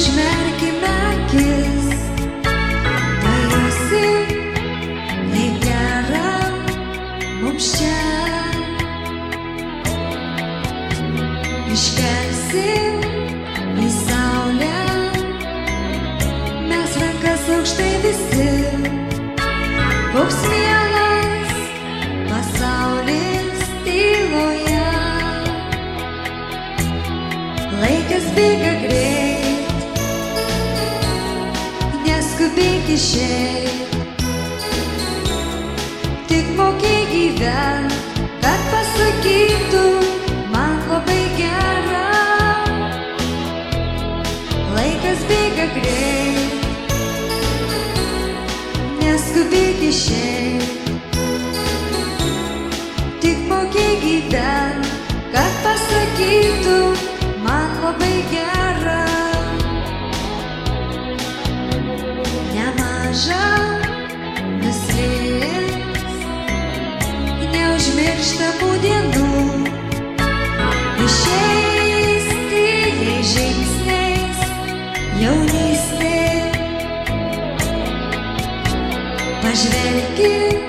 užmerkime akis, tarsi negera mums čia. Iškelsim į saulę, mes rankas aukštai visi, koks mielas pasaulis tyloje. Laikas bėga greitai. Išėjti. Tik mokėk gyventi, kad pasakytų man labai gera. Laikas bėga greit, neskubėk išėjti. Pažvelkit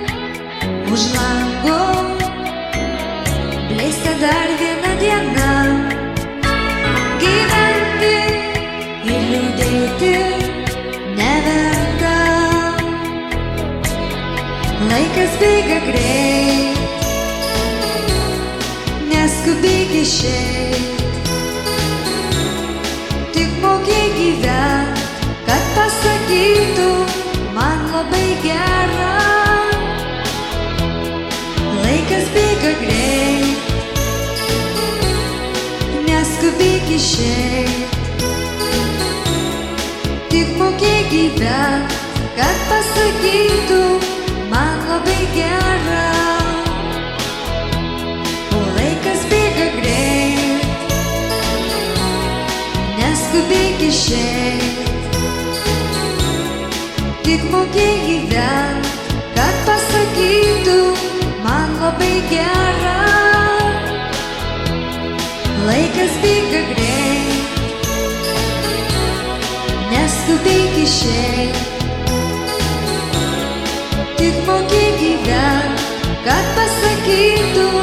už lango, blėsta dar viena diena. Gyventi ir liūdėti neverta. Laikas bėga greit, neskubėk išeit. Bėga greit, neskubėk išeit. Tik mokėk gyvent, kad pasakytų man labai gera. O laikas bėga greit, neskubėk išeit. Tik mokėk gyvent, Tik mokėk gyvent, kad pasakytų